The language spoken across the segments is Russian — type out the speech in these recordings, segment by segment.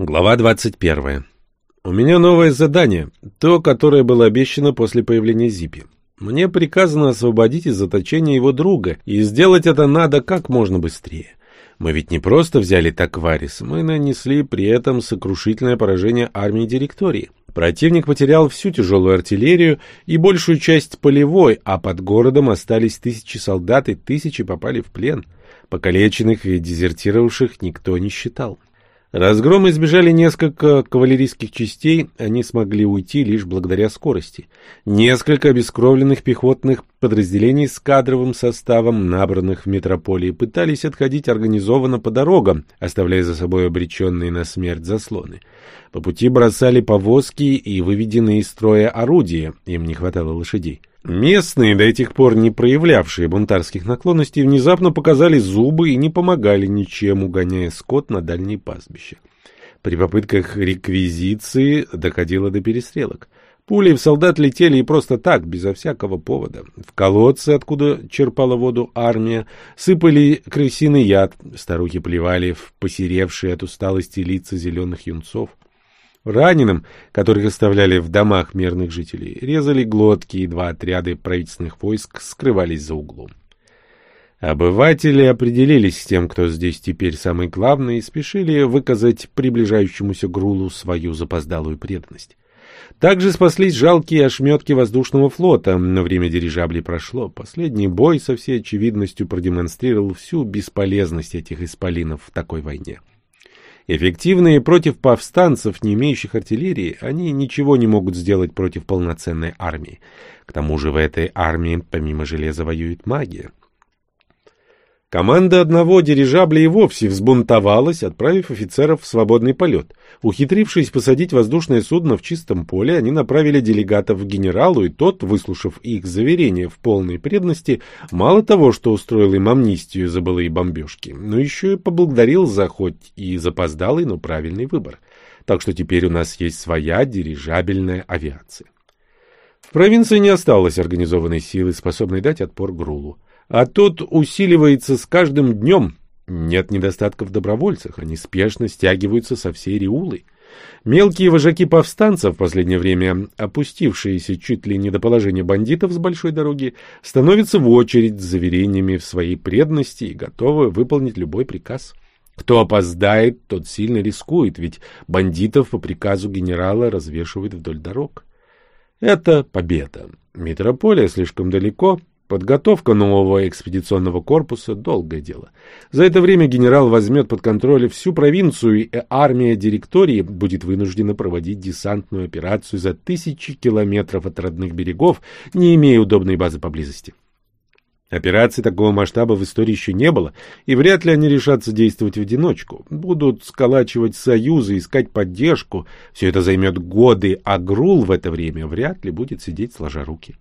Глава 21. У меня новое задание, то, которое было обещано после появления Зипи. Мне приказано освободить из заточения его друга, и сделать это надо как можно быстрее. Мы ведь не просто взяли Такварис, мы нанесли при этом сокрушительное поражение армии директории. Противник потерял всю тяжелую артиллерию и большую часть полевой, а под городом остались тысячи солдат и тысячи попали в плен. Покалеченных и дезертировавших никто не считал. Разгрома избежали несколько кавалерийских частей, они смогли уйти лишь благодаря скорости. Несколько обескровленных пехотных подразделений с кадровым составом, набранных в метрополии, пытались отходить организованно по дорогам, оставляя за собой обреченные на смерть заслоны. По пути бросали повозки и выведенные из строя орудия, им не хватало лошадей. Местные, до этих пор не проявлявшие бунтарских наклонностей, внезапно показали зубы и не помогали ничем, угоняя скот на дальние пастбища. При попытках реквизиции доходило до перестрелок. Пули в солдат летели и просто так, безо всякого повода. В колодцы, откуда черпала воду армия, сыпали крысиный яд, старухи плевали в посеревшие от усталости лица зеленых юнцов. Раненым, которых оставляли в домах мирных жителей, резали глотки, и два отряда правительственных войск скрывались за углом. Обыватели определились с тем, кто здесь теперь самый главный, и спешили выказать приближающемуся Грулу свою запоздалую преданность. Также спаслись жалкие ошметки воздушного флота, но время дирижаблей прошло. Последний бой со всей очевидностью продемонстрировал всю бесполезность этих исполинов в такой войне. Эффективные против повстанцев, не имеющих артиллерии, они ничего не могут сделать против полноценной армии. К тому же в этой армии помимо железа воюет магия. Команда одного дирижабля и вовсе взбунтовалась, отправив офицеров в свободный полет. Ухитрившись посадить воздушное судно в чистом поле, они направили делегатов к генералу, и тот, выслушав их заверения в полной преданности, мало того, что устроил им амнистию за былые бомбежки, но еще и поблагодарил за хоть и запоздалый, но правильный выбор. Так что теперь у нас есть своя дирижабельная авиация. В провинции не осталось организованной силы, способной дать отпор Грулу а тот усиливается с каждым днем. Нет недостатка в добровольцах, они спешно стягиваются со всей Риулы. Мелкие вожаки повстанцев, в последнее время опустившиеся чуть ли не до положения бандитов с большой дороги, становятся в очередь с заверениями в своей преданности и готовы выполнить любой приказ. Кто опоздает, тот сильно рискует, ведь бандитов по приказу генерала развешивают вдоль дорог. Это победа. Метрополия слишком далеко, Подготовка нового экспедиционного корпуса — долгое дело. За это время генерал возьмет под контроль всю провинцию, и армия директории будет вынуждена проводить десантную операцию за тысячи километров от родных берегов, не имея удобной базы поблизости. Операций такого масштаба в истории еще не было, и вряд ли они решатся действовать в одиночку. Будут сколачивать союзы, искать поддержку. Все это займет годы, а Грул в это время вряд ли будет сидеть сложа руки.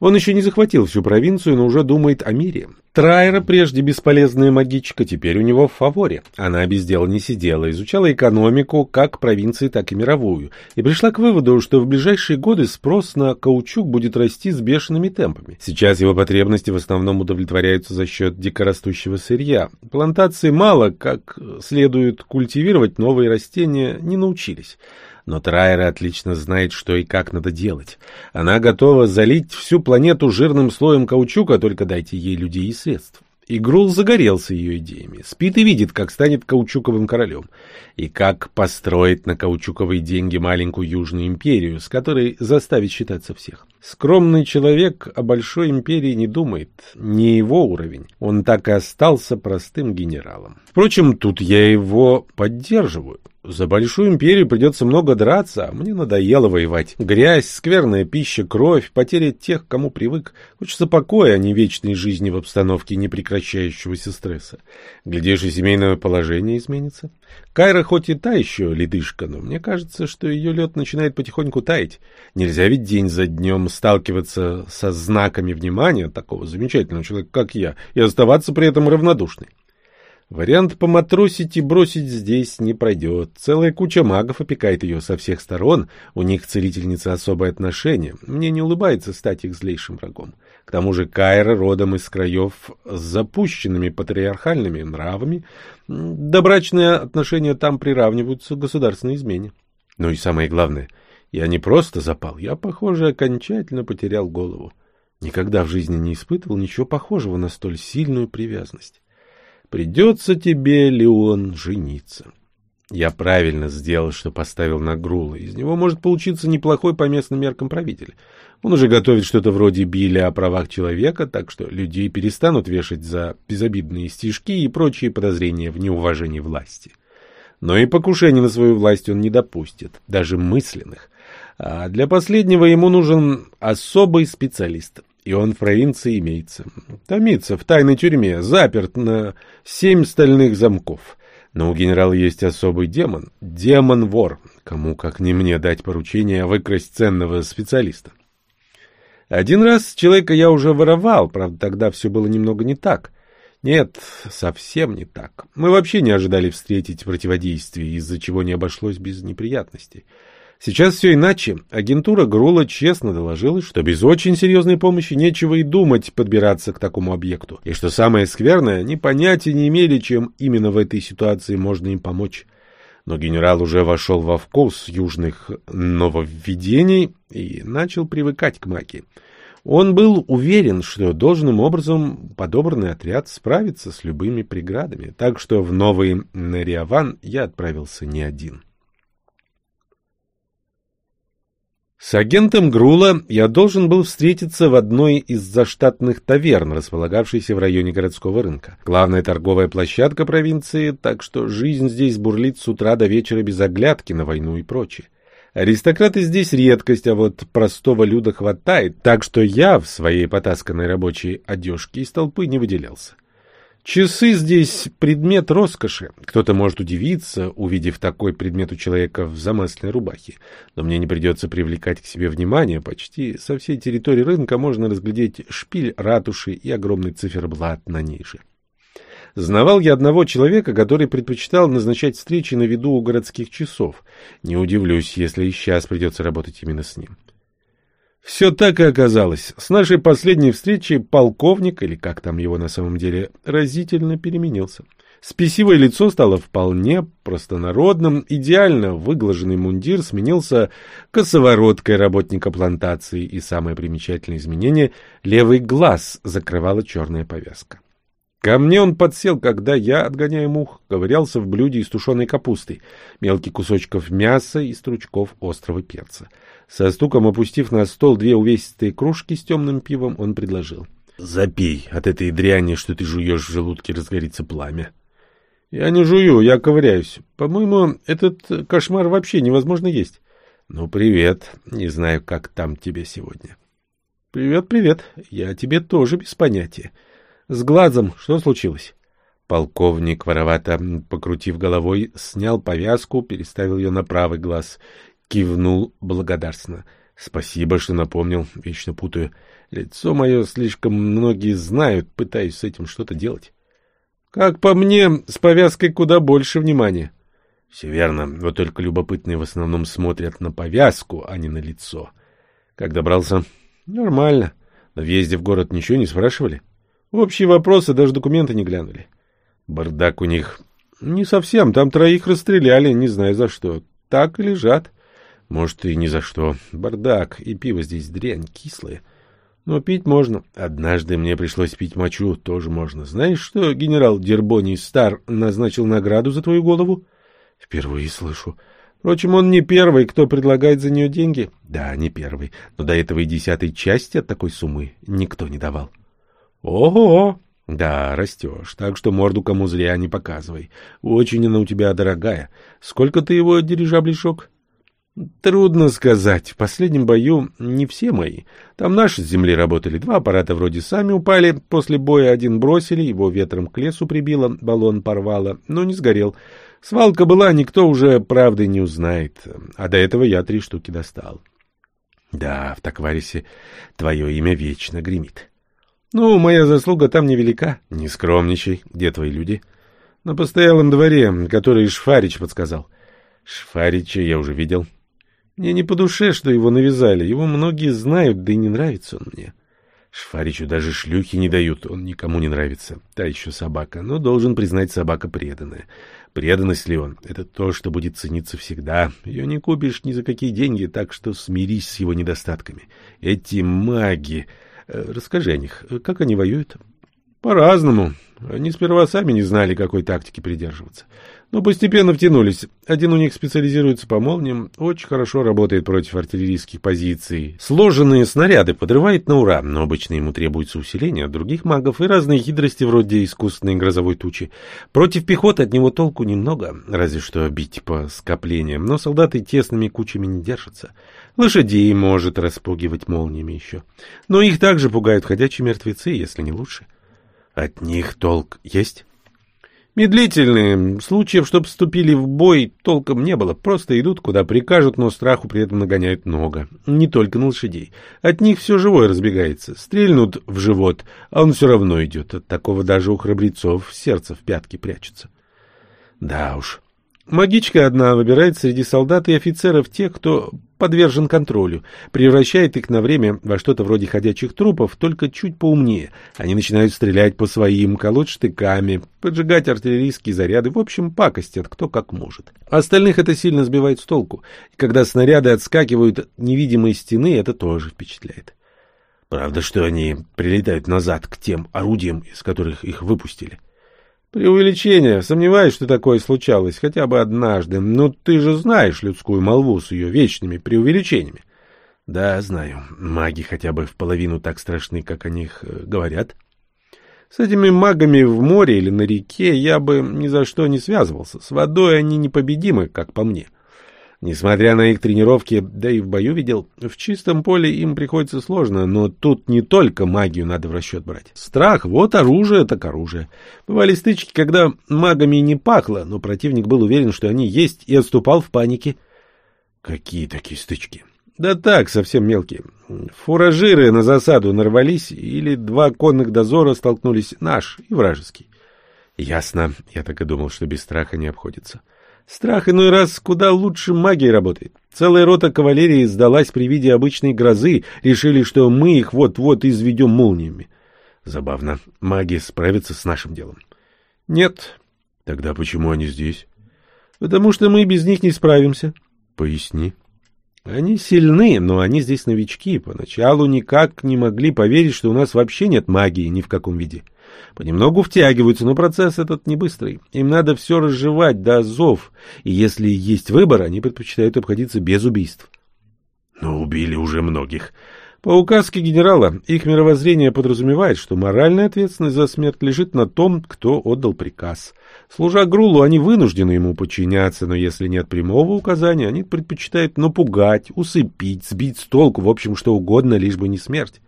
Он еще не захватил всю провинцию, но уже думает о мире. Трайра, прежде бесполезная магичка, теперь у него в фаворе. Она без дела не сидела, изучала экономику как провинции, так и мировую, и пришла к выводу, что в ближайшие годы спрос на каучук будет расти с бешеными темпами. Сейчас его потребности в основном удовлетворяются за счет дикорастущего сырья. Плантации мало, как следует культивировать новые растения, не научились. Но Трайера отлично знает, что и как надо делать. Она готова залить всю планету жирным слоем каучука, только дайте ей людей и средств. И Грул загорелся ее идеями. Спит и видит, как станет каучуковым королем. И как построить на каучуковые деньги маленькую Южную империю, с которой заставить считаться всех. Скромный человек о большой империи не думает. Не его уровень. Он так и остался простым генералом. Впрочем, тут я его поддерживаю. За большую империю придется много драться, а мне надоело воевать. Грязь, скверная пища, кровь, потеря тех, кому привык. Хочется покоя, а не вечной жизни в обстановке непрекращающегося стресса. Глядишь, и семейное положение изменится. Кайра хоть и та еще ледышка, но мне кажется, что ее лед начинает потихоньку таять. Нельзя ведь день за днем сталкиваться со знаками внимания такого замечательного человека, как я, и оставаться при этом равнодушной. Вариант поматросить и бросить здесь не пройдет. Целая куча магов опекает ее со всех сторон, у них целительница особое отношение. Мне не улыбается стать их злейшим врагом. К тому же Кайра родом из краев с запущенными патриархальными нравами. Добрачные отношения там приравниваются к государственной измене. Ну и самое главное, я не просто запал, я, похоже, окончательно потерял голову. Никогда в жизни не испытывал ничего похожего на столь сильную привязанность. Придется тебе, Леон, жениться. Я правильно сделал, что поставил на Грула. Из него может получиться неплохой по местным меркам правитель. Он уже готовит что-то вроде Билля о правах человека, так что людей перестанут вешать за безобидные стишки и прочие подозрения в неуважении власти. Но и покушений на свою власть он не допустит, даже мысленных. А для последнего ему нужен особый специалист, и он в провинции имеется. Томится в тайной тюрьме, заперт на семь стальных замков. Но у генерала есть особый демон, демон-вор. Кому, как не мне, дать поручение выкрасть ценного специалиста. Один раз человека я уже воровал, правда, тогда все было немного не так. Нет, совсем не так. Мы вообще не ожидали встретить противодействие, из-за чего не обошлось без неприятностей. Сейчас все иначе. Агентура Грула честно доложила, что без очень серьезной помощи нечего и думать подбираться к такому объекту. И что самое скверное, они понятия не имели, чем именно в этой ситуации можно им помочь. Но генерал уже вошел во вкус южных нововведений и начал привыкать к магии. Он был уверен, что должным образом подобранный отряд справится с любыми преградами, так что в новый Нариаван я отправился не один. С агентом Грула я должен был встретиться в одной из заштатных таверн, располагавшейся в районе городского рынка. Главная торговая площадка провинции, так что жизнь здесь бурлит с утра до вечера без оглядки на войну и прочее. Аристократы здесь редкость, а вот простого люда хватает, так что я в своей потасканной рабочей одежке из толпы не выделялся. Часы здесь предмет роскоши. Кто-то может удивиться, увидев такой предмет у человека в замасленной рубахе. Но мне не придется привлекать к себе внимание. Почти со всей территории рынка можно разглядеть шпиль ратуши и огромный циферблат на ней же. Знавал я одного человека, который предпочитал назначать встречи на виду у городских часов. Не удивлюсь, если и сейчас придется работать именно с ним. Все так и оказалось. С нашей последней встречи полковник, или как там его на самом деле, разительно переменился. Спесивое лицо стало вполне простонародным, идеально выглаженный мундир сменился косовороткой работника плантации, и самое примечательное изменение — левый глаз закрывала черная повязка. Ко мне он подсел, когда я, отгоняя мух, ковырялся в блюде из тушеной капусты, мелких кусочков мяса и стручков острого перца. Со стуком опустив на стол две увесистые кружки с темным пивом, он предложил. — Запей, от этой дряни, что ты жуешь в желудке, разгорится пламя. — Я не жую, я ковыряюсь. По-моему, этот кошмар вообще невозможно есть. — Ну, привет. Не знаю, как там тебе сегодня. — Привет, привет. Я тебе тоже без понятия. С глазом что случилось? Полковник, воровато покрутив головой, снял повязку, переставил ее на правый глаз кивнул благодарственно. Спасибо, что напомнил, вечно путаю. Лицо мое слишком многие знают, пытаюсь с этим что-то делать. Как по мне, с повязкой куда больше внимания. Все верно, вот только любопытные в основном смотрят на повязку, а не на лицо. Как добрался? Нормально. На въезде в город ничего не спрашивали? Общие вопросы, даже документы не глянули. Бардак у них. Не совсем, там троих расстреляли, не знаю за что. Так и лежат. Может, и ни за что. Бардак, и пиво здесь дрянь, кислое. Но пить можно. Однажды мне пришлось пить мочу, тоже можно. Знаешь, что генерал Дербоний Стар назначил награду за твою голову? Впервые слышу. Впрочем, он не первый, кто предлагает за нее деньги. Да, не первый. Но до этого и десятой части от такой суммы никто не давал. Ого! Да, растешь, так что морду кому зря не показывай. Очень она у тебя дорогая. Сколько ты его дирижаблишок? Трудно сказать. В последнем бою не все мои. Там наши с земли работали. Два аппарата вроде сами упали. После боя один бросили, его ветром к лесу прибило, баллон порвало, но не сгорел. Свалка была, никто уже правды не узнает. А до этого я три штуки достал. Да, в Такварисе твое имя вечно гремит. Ну, моя заслуга там невелика. Не скромничай. Где твои люди? На постоялом дворе, который Шфарич подсказал. Шфарича я уже видел. Мне не по душе, что его навязали. Его многие знают, да и не нравится он мне. Шфаричу даже шлюхи не дают, он никому не нравится. Та еще собака, но должен признать собака преданная. Преданность ли он? Это то, что будет цениться всегда. Ее не купишь ни за какие деньги, так что смирись с его недостатками. Эти маги... Расскажи о них. Как они воюют? По-разному. Они сперва сами не знали, какой тактики придерживаться. Но постепенно втянулись. Один у них специализируется по молниям, очень хорошо работает против артиллерийских позиций. Сложенные снаряды подрывает на ура, но обычно ему требуется усиление от других магов и разные хитрости вроде искусственной грозовой тучи. Против пехоты от него толку немного, разве что бить по скоплениям, но солдаты тесными кучами не держатся. Лошадей может распугивать молниями еще. Но их также пугают ходячие мертвецы, если не лучше. От них толк есть? Медлительные. Случаев, чтоб вступили в бой, толком не было. Просто идут, куда прикажут, но страху при этом нагоняют много. Не только на лошадей. От них все живое разбегается. Стрельнут в живот, а он все равно идет. От такого даже у храбрецов сердце в пятки прячется. Да уж. Магичка одна выбирает среди солдат и офицеров тех, кто подвержен контролю, превращает их на время во что-то вроде ходячих трупов, только чуть поумнее. Они начинают стрелять по своим, колоть штыками, поджигать артиллерийские заряды, в общем, пакостят кто как может. Остальных это сильно сбивает с толку. И когда снаряды отскакивают от невидимой стены, это тоже впечатляет. Правда, что они прилетают назад к тем орудиям, из которых их выпустили. Преувеличение. Сомневаюсь, что такое случалось хотя бы однажды. Но ты же знаешь людскую молву с ее вечными преувеличениями. Да, знаю. Маги хотя бы в половину так страшны, как о них э, говорят. С этими магами в море или на реке я бы ни за что не связывался. С водой они непобедимы, как по мне. — Несмотря на их тренировки, да и в бою видел, в чистом поле им приходится сложно, но тут не только магию надо в расчет брать. Страх — вот оружие так оружие. Бывали стычки, когда магами не пахло, но противник был уверен, что они есть, и отступал в панике. Какие такие стычки? Да так, совсем мелкие. Фуражиры на засаду нарвались, или два конных дозора столкнулись, наш и вражеский. Ясно. Я так и думал, что без страха не обходится. — Страх иной раз куда лучше магии работает. Целая рота кавалерии сдалась при виде обычной грозы, решили, что мы их вот-вот изведем молниями. Забавно. Маги справятся с нашим делом. Нет. Тогда почему они здесь? Потому что мы без них не справимся. Поясни. Они сильны, но они здесь новички. Поначалу никак не могли поверить, что у нас вообще нет магии ни в каком виде. — Понемногу втягиваются, но процесс этот не быстрый. Им надо все разжевать до зов, и если есть выбор, они предпочитают обходиться без убийств. Но убили уже многих. По указке генерала, их мировоззрение подразумевает, что моральная ответственность за смерть лежит на том, кто отдал приказ. Служа Грулу, они вынуждены ему подчиняться, но если нет прямого указания, они предпочитают напугать, усыпить, сбить с толку, в общем, что угодно, лишь бы не смерть.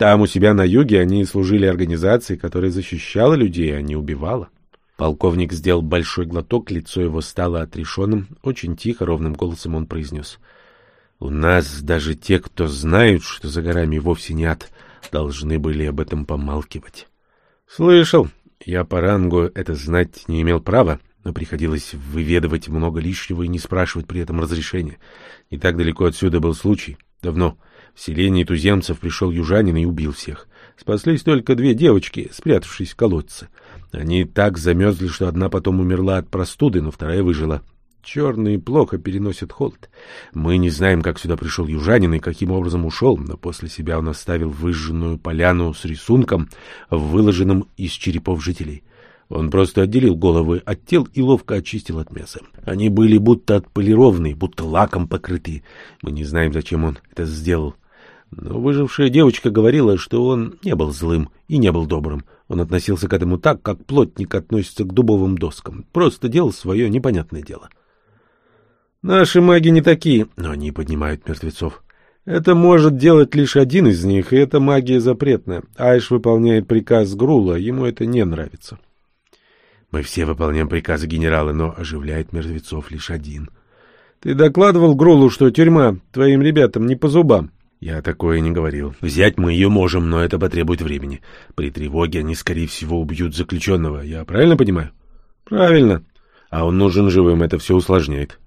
Там у себя на юге они служили организации, которая защищала людей, а не убивала. Полковник сделал большой глоток, лицо его стало отрешенным. Очень тихо, ровным голосом он произнес. — У нас даже те, кто знают, что за горами вовсе не ад, должны были об этом помалкивать. — Слышал. Я по рангу это знать не имел права, но приходилось выведывать много лишнего и не спрашивать при этом разрешения. Не так далеко отсюда был случай. Давно. — в селение туземцев пришел южанин и убил всех. Спаслись только две девочки, спрятавшись в колодце. Они так замерзли, что одна потом умерла от простуды, но вторая выжила. Черные плохо переносят холод. Мы не знаем, как сюда пришел южанин и каким образом ушел, но после себя он оставил выжженную поляну с рисунком, выложенным из черепов жителей. Он просто отделил головы от тел и ловко очистил от мяса. Они были будто отполированы, будто лаком покрыты. Мы не знаем, зачем он это сделал. Но выжившая девочка говорила, что он не был злым и не был добрым. Он относился к этому так, как плотник относится к дубовым доскам. Просто делал свое непонятное дело. Наши маги не такие, но они поднимают мертвецов. Это может делать лишь один из них, и это магия запретная. Айш выполняет приказ Грула, ему это не нравится. Мы все выполняем приказы генерала, но оживляет мертвецов лишь один. Ты докладывал Грулу, что тюрьма твоим ребятам не по зубам? Я такое не говорил. Взять мы ее можем, но это потребует времени. При тревоге они, скорее всего, убьют заключенного. Я правильно понимаю? Правильно. А он нужен живым, это все усложняет.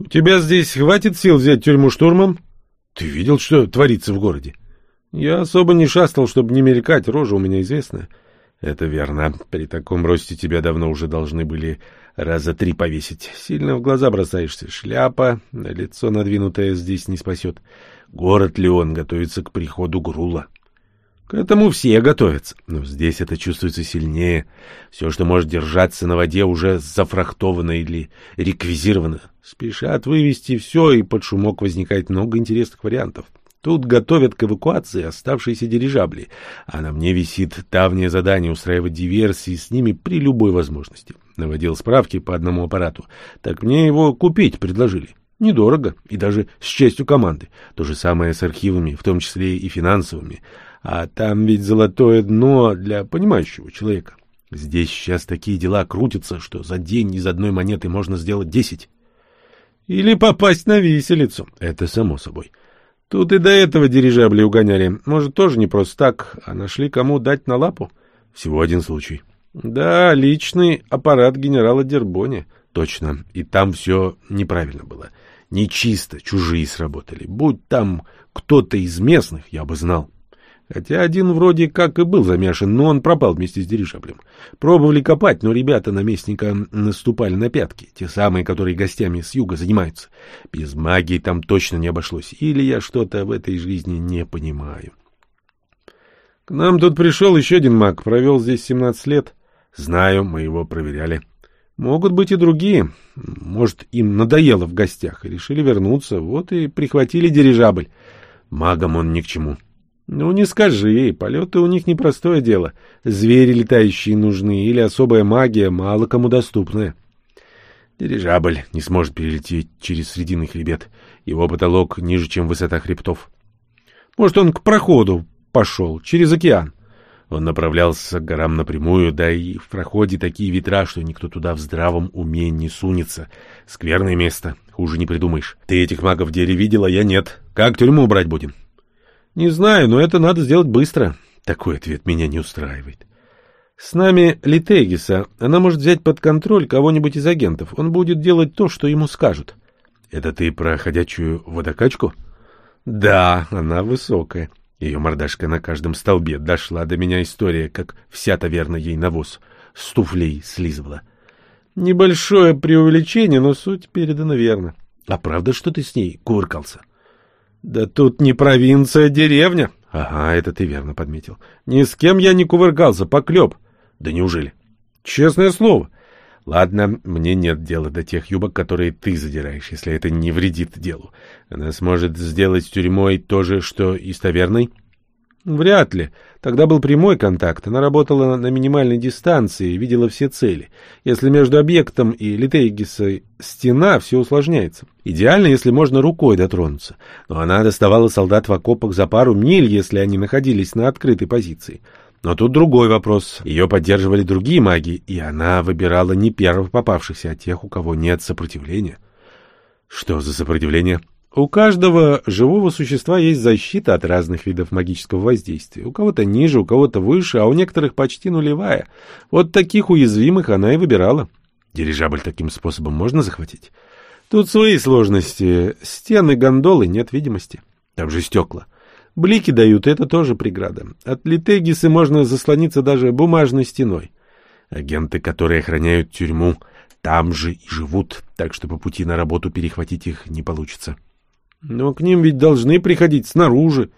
У тебя здесь хватит сил взять тюрьму штурмом? Ты видел, что творится в городе? Я особо не шастал, чтобы не мелькать, рожа у меня известная. Это верно. При таком росте тебя давно уже должны были раза три повесить. Сильно в глаза бросаешься. Шляпа, лицо надвинутое здесь не спасет. Город Леон готовится к приходу Грула. К этому все готовятся, но здесь это чувствуется сильнее. Все, что может держаться на воде, уже зафрахтовано или реквизировано. Спешат вывести все, и под шумок возникает много интересных вариантов. Тут готовят к эвакуации оставшиеся дирижабли, а на мне висит давнее задание устраивать диверсии с ними при любой возможности. Наводил справки по одному аппарату. Так мне его купить предложили. Недорого и даже с честью команды. То же самое с архивами, в том числе и финансовыми. А там ведь золотое дно для понимающего человека. Здесь сейчас такие дела крутятся, что за день из одной монеты можно сделать десять. Или попасть на виселицу. Это само собой. Тут и до этого дирижабли угоняли. Может, тоже не просто так, а нашли кому дать на лапу? Всего один случай. Да, личный аппарат генерала Дербони. Точно. И там все неправильно было. Нечисто, чужие сработали. Будь там кто-то из местных, я бы знал. Хотя один вроде как и был замешан, но он пропал вместе с дирижаблем. Пробовали копать, но ребята наместника наступали на пятки, те самые, которые гостями с юга занимаются. Без магии там точно не обошлось. Или я что-то в этой жизни не понимаю. К нам тут пришел еще один маг, провел здесь 17 лет. Знаю, мы его проверяли. Могут быть и другие. Может, им надоело в гостях и решили вернуться, вот и прихватили дирижабль. Магам он ни к чему. — ну, не скажи, полеты у них непростое дело. Звери летающие нужны или особая магия, мало кому доступная. Дирижабль не сможет перелететь через срединный хребет. Его потолок ниже, чем высота хребтов. Может, он к проходу пошел, через океан. Он направлялся к горам напрямую, да и в проходе такие ветра, что никто туда в здравом уме не сунется. Скверное место, хуже не придумаешь. Ты этих магов в деле видела, я нет. Как тюрьму брать будем? — не знаю, но это надо сделать быстро. Такой ответ меня не устраивает. С нами Литегиса. Она может взять под контроль кого-нибудь из агентов. Он будет делать то, что ему скажут. Это ты про ходячую водокачку? Да, она высокая. Ее мордашка на каждом столбе. Дошла до меня история, как вся таверна ей навоз с туфлей слизывала. Небольшое преувеличение, но суть передана верно. А правда, что ты с ней кувыркался? Да тут не провинция, а деревня. Ага, это ты верно подметил. Ни с кем я не кувыркался, поклеп. Да неужели? Честное слово. Ладно, мне нет дела до тех юбок, которые ты задираешь, если это не вредит делу. Она сможет сделать с тюрьмой то же, что и с таверной? Вряд ли. Тогда был прямой контакт. Она работала на минимальной дистанции видела все цели. Если между объектом и Литейгиса стена, все усложняется. Идеально, если можно рукой дотронуться. Но она доставала солдат в окопах за пару миль, если они находились на открытой позиции. Но тут другой вопрос. Ее поддерживали другие маги, и она выбирала не первых попавшихся, а тех, у кого нет сопротивления. Что за сопротивление? У каждого живого существа есть защита от разных видов магического воздействия. У кого-то ниже, у кого-то выше, а у некоторых почти нулевая. Вот таких уязвимых она и выбирала. Дирижабль таким способом можно захватить? Тут свои сложности. Стены, гондолы, нет видимости. Там же стекла. Блики дают, это тоже преграда. От Литегисы можно заслониться даже бумажной стеной. Агенты, которые охраняют тюрьму, там же и живут, так что по пути на работу перехватить их не получится. — но к ним ведь должны приходить снаружи.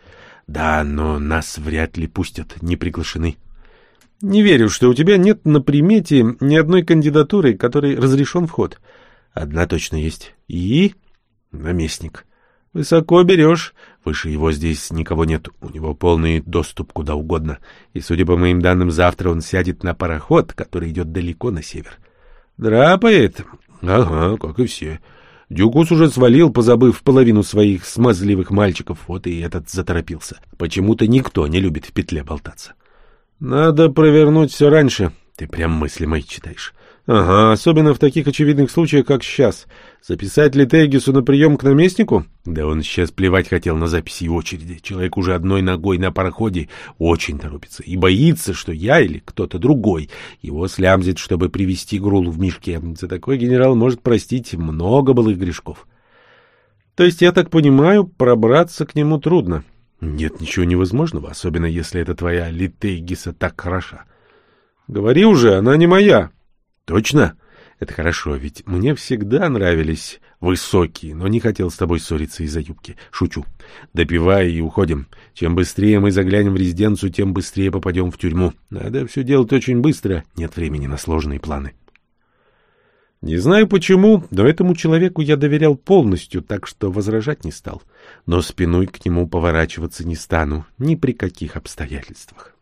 Да, но нас вряд ли пустят, не приглашены. Не верю, что у тебя нет на примете ни одной кандидатуры, которой разрешен вход. Одна точно есть. И? Наместник. Высоко берешь. Выше его здесь никого нет. У него полный доступ куда угодно. И, судя по моим данным, завтра он сядет на пароход, который идет далеко на север. Драпает? Ага, как и все. Дюкус уже свалил, позабыв половину своих смазливых мальчиков, вот и этот заторопился. Почему-то никто не любит в петле болтаться. Надо провернуть все раньше. Ты прям мысли мои читаешь. Ага, особенно в таких очевидных случаях, как сейчас. Записать ли Тегису на прием к наместнику? Да он сейчас плевать хотел на записи и очереди. Человек уже одной ногой на пароходе очень торопится и боится, что я или кто-то другой его слямзит, чтобы привести Грулу в мешке. За такой генерал может простить много былых грешков. То есть, я так понимаю, пробраться к нему трудно? Нет ничего невозможного, особенно если это твоя Литейгиса так хороша. Говори уже, она не моя. Точно? Это хорошо, ведь мне всегда нравились высокие, но не хотел с тобой ссориться из-за юбки. Шучу. Допивай и уходим. Чем быстрее мы заглянем в резиденцию, тем быстрее попадем в тюрьму. Надо все делать очень быстро. Нет времени на сложные планы. Не знаю почему, но этому человеку я доверял полностью, так что возражать не стал. Но спиной к нему поворачиваться не стану ни при каких обстоятельствах.